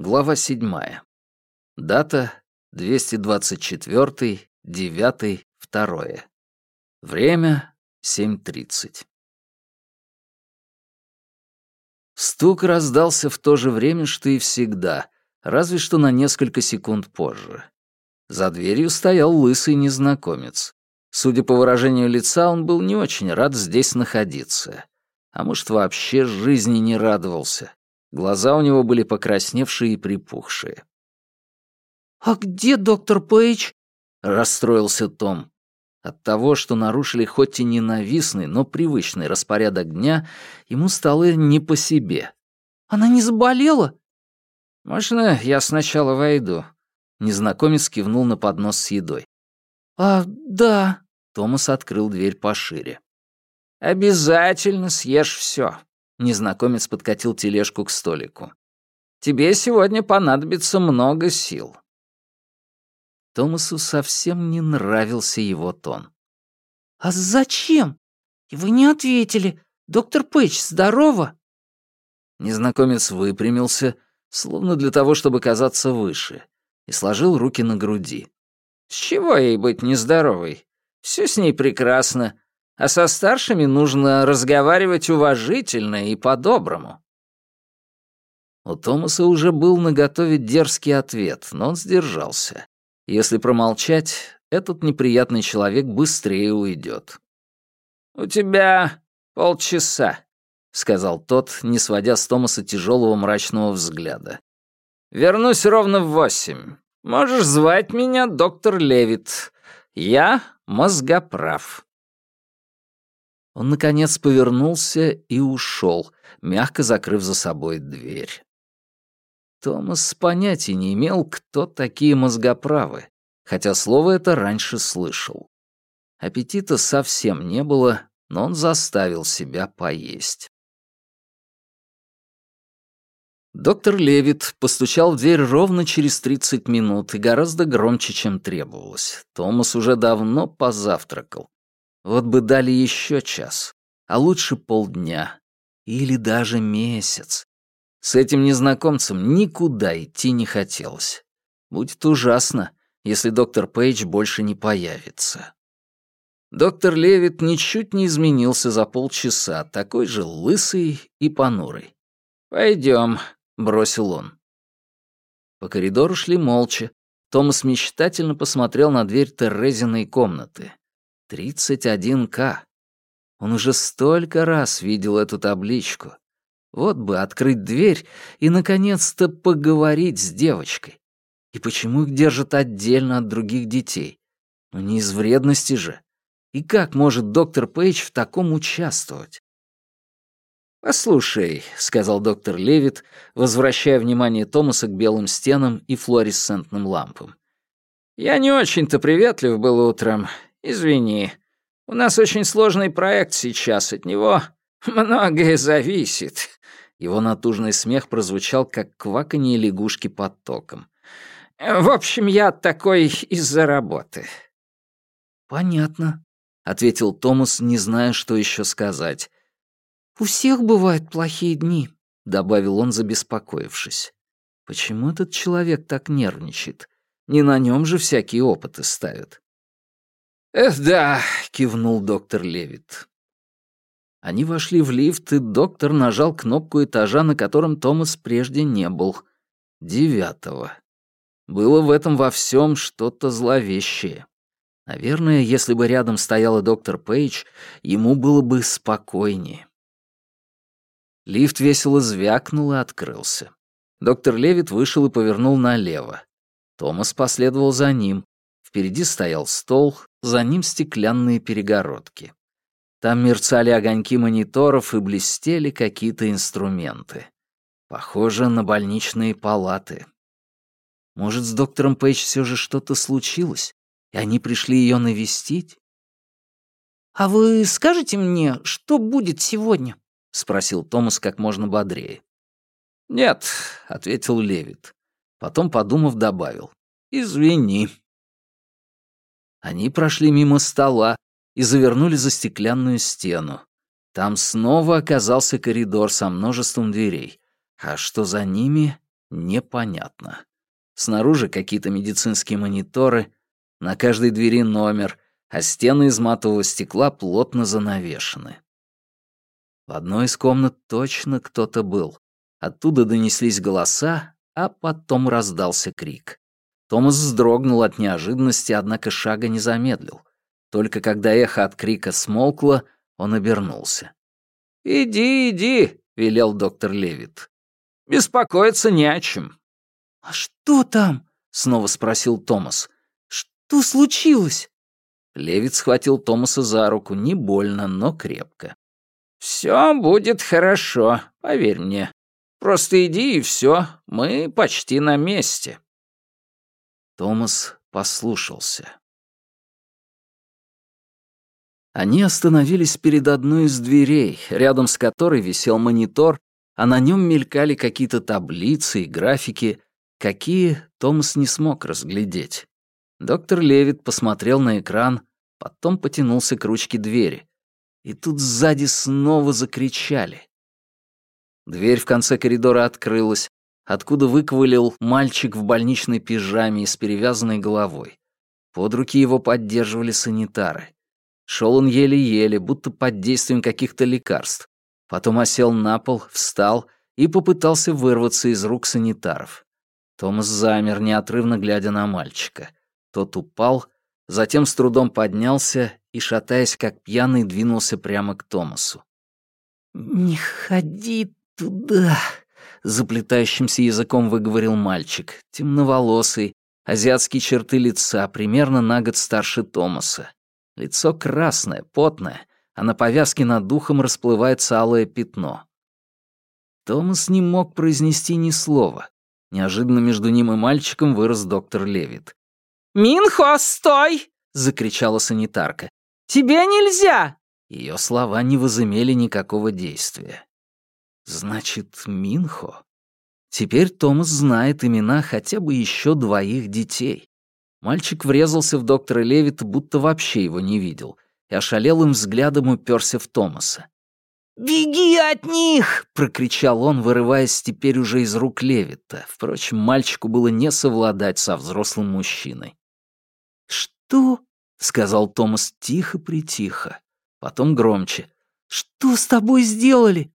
Глава 7. Дата 224, 9, 2. Время 7.30. Стук раздался в то же время, что и всегда, разве что на несколько секунд позже. За дверью стоял лысый незнакомец. Судя по выражению лица, он был не очень рад здесь находиться. А может, вообще жизни не радовался. Глаза у него были покрасневшие и припухшие. «А где доктор Пейдж?» — расстроился Том. От того, что нарушили хоть и ненавистный, но привычный распорядок дня, ему стало не по себе. «Она не заболела?» «Можно я сначала войду?» Незнакомец кивнул на поднос с едой. «А, да». Томас открыл дверь пошире. «Обязательно съешь все. Незнакомец подкатил тележку к столику. «Тебе сегодня понадобится много сил». Томасу совсем не нравился его тон. «А зачем? Вы не ответили. Доктор Пейдж, здорово?» Незнакомец выпрямился, словно для того, чтобы казаться выше, и сложил руки на груди. «С чего ей быть нездоровой? Все с ней прекрасно а со старшими нужно разговаривать уважительно и по-доброму». У Томаса уже был наготове дерзкий ответ, но он сдержался. Если промолчать, этот неприятный человек быстрее уйдет. «У тебя полчаса», — сказал тот, не сводя с Томаса тяжелого мрачного взгляда. «Вернусь ровно в восемь. Можешь звать меня доктор Левит. Я мозгоправ». Он, наконец, повернулся и ушел, мягко закрыв за собой дверь. Томас понятия не имел, кто такие мозгоправы, хотя слово это раньше слышал. Аппетита совсем не было, но он заставил себя поесть. Доктор Левит постучал в дверь ровно через 30 минут и гораздо громче, чем требовалось. Томас уже давно позавтракал. Вот бы дали еще час, а лучше полдня или даже месяц. С этим незнакомцем никуда идти не хотелось. Будет ужасно, если доктор Пейдж больше не появится. Доктор Левит ничуть не изменился за полчаса, такой же лысый и понурый. «Пойдем», — бросил он. По коридору шли молча. Томас мечтательно посмотрел на дверь Терезиной комнаты. 31К. Он уже столько раз видел эту табличку. Вот бы открыть дверь и, наконец-то, поговорить с девочкой. И почему их держат отдельно от других детей? Ну, не из вредности же. И как может доктор Пейдж в таком участвовать? «Послушай», — сказал доктор Левит, возвращая внимание Томаса к белым стенам и флуоресцентным лампам. «Я не очень-то приветлив был утром Извини. У нас очень сложный проект сейчас, от него многое зависит». Его натужный смех прозвучал, как кваканье лягушки под током. «В общем, я такой из-за работы». «Понятно», — ответил Томас, не зная, что еще сказать. «У всех бывают плохие дни», — добавил он, забеспокоившись. «Почему этот человек так нервничает? Не на нем же всякие опыты ставят». «Эх, да», — кивнул доктор Левит. Они вошли в лифт, и доктор нажал кнопку этажа, на котором Томас прежде не был. Девятого. Было в этом во всем что-то зловещее. Наверное, если бы рядом стояла доктор Пейдж, ему было бы спокойнее. Лифт весело звякнул и открылся. Доктор Левит вышел и повернул налево. Томас последовал за ним. Впереди стоял стол, за ним стеклянные перегородки. Там мерцали огоньки мониторов и блестели какие-то инструменты. Похоже на больничные палаты. Может, с доктором Пейдж все же что-то случилось, и они пришли ее навестить? «А вы скажете мне, что будет сегодня?» — спросил Томас как можно бодрее. «Нет», — ответил Левит. Потом, подумав, добавил. «Извини». Они прошли мимо стола и завернули за стеклянную стену. Там снова оказался коридор со множеством дверей. А что за ними, непонятно. Снаружи какие-то медицинские мониторы, на каждой двери номер, а стены из матового стекла плотно занавешены. В одной из комнат точно кто-то был. Оттуда донеслись голоса, а потом раздался крик. Томас вздрогнул от неожиданности, однако шага не замедлил. Только когда эхо от крика смолкло, он обернулся. «Иди, иди», — велел доктор Левит. «Беспокоиться не о чем». «А что там?» — снова спросил Томас. «Что случилось?» Левит схватил Томаса за руку, не больно, но крепко. «Все будет хорошо, поверь мне. Просто иди и все, мы почти на месте». Томас послушался. Они остановились перед одной из дверей, рядом с которой висел монитор, а на нем мелькали какие-то таблицы и графики, какие Томас не смог разглядеть. Доктор Левит посмотрел на экран, потом потянулся к ручке двери. И тут сзади снова закричали. Дверь в конце коридора открылась, откуда выковылил мальчик в больничной пижаме с перевязанной головой. Под руки его поддерживали санитары. Шел он еле-еле, будто под действием каких-то лекарств. Потом осел на пол, встал и попытался вырваться из рук санитаров. Томас замер, неотрывно глядя на мальчика. Тот упал, затем с трудом поднялся и, шатаясь как пьяный, двинулся прямо к Томасу. «Не ходи «Туда!» — заплетающимся языком выговорил мальчик, темноволосый, азиатские черты лица, примерно на год старше Томаса. Лицо красное, потное, а на повязке над духом расплывается алое пятно. Томас не мог произнести ни слова. Неожиданно между ним и мальчиком вырос доктор Левит. «Минхо, стой!» — закричала санитарка. «Тебе нельзя!» Ее слова не возымели никакого действия. Значит, Минхо? Теперь Томас знает имена хотя бы еще двоих детей. Мальчик врезался в доктора Левита, будто вообще его не видел, и ошалелым взглядом уперся в Томаса. «Беги от них!» — прокричал он, вырываясь теперь уже из рук Левита. Впрочем, мальчику было не совладать со взрослым мужчиной. «Что?» — сказал Томас тихо-притихо, потом громче. «Что с тобой сделали?»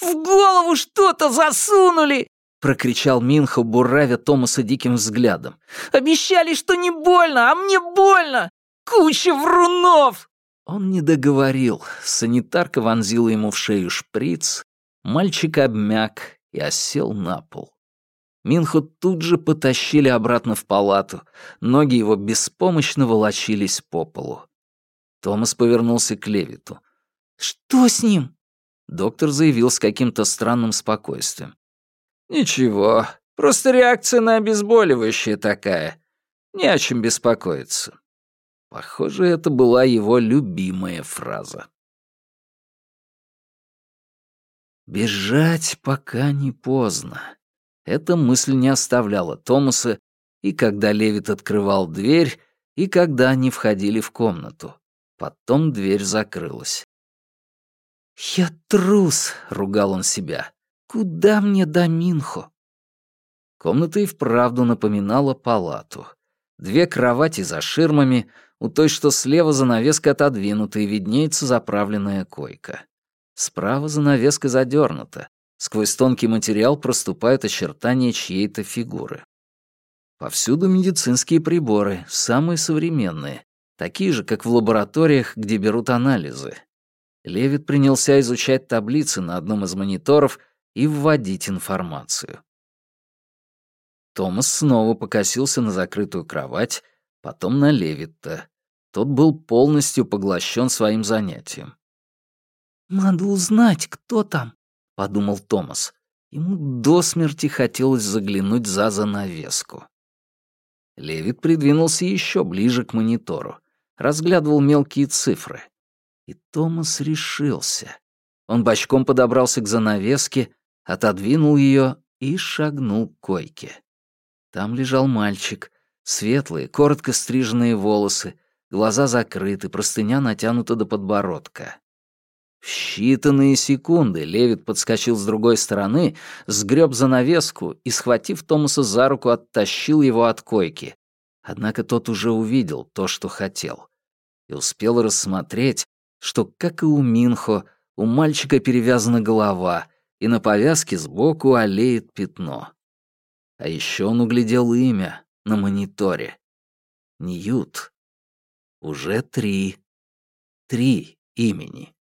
«В голову что-то засунули!» — прокричал Минхо, буравя Томаса диким взглядом. «Обещали, что не больно, а мне больно! Куча врунов!» Он не договорил. Санитарка вонзила ему в шею шприц, мальчик обмяк и осел на пол. Минхо тут же потащили обратно в палату, ноги его беспомощно волочились по полу. Томас повернулся к Левиту. «Что с ним?» Доктор заявил с каким-то странным спокойствием. «Ничего, просто реакция на обезболивающее такая. Не о чем беспокоиться». Похоже, это была его любимая фраза. Бежать пока не поздно. Эта мысль не оставляла Томаса, и когда Левит открывал дверь, и когда они входили в комнату. Потом дверь закрылась. «Я трус», — ругал он себя. «Куда мне до Минхо?» Комната и вправду напоминала палату. Две кровати за ширмами, у той, что слева занавеска отодвинута и виднеется заправленная койка. Справа занавеска задернута. Сквозь тонкий материал проступают очертания чьей-то фигуры. Повсюду медицинские приборы, самые современные, такие же, как в лабораториях, где берут анализы, Левит принялся изучать таблицы на одном из мониторов и вводить информацию. Томас снова покосился на закрытую кровать, потом на Левита. Тот был полностью поглощен своим занятием. «Надо узнать, кто там», — подумал Томас. Ему до смерти хотелось заглянуть за занавеску. Левит придвинулся еще ближе к монитору, разглядывал мелкие цифры. И Томас решился. Он бочком подобрался к занавеске, отодвинул ее и шагнул к койке. Там лежал мальчик, светлые, коротко стриженные волосы, глаза закрыты, простыня натянута до подбородка. В считанные секунды Левит подскочил с другой стороны, сгреб занавеску и, схватив Томаса за руку, оттащил его от койки. Однако тот уже увидел то, что хотел. И успел рассмотреть, что, как и у Минхо, у мальчика перевязана голова, и на повязке сбоку олеет пятно. А еще он углядел имя на мониторе. Ньют. Уже три. Три имени.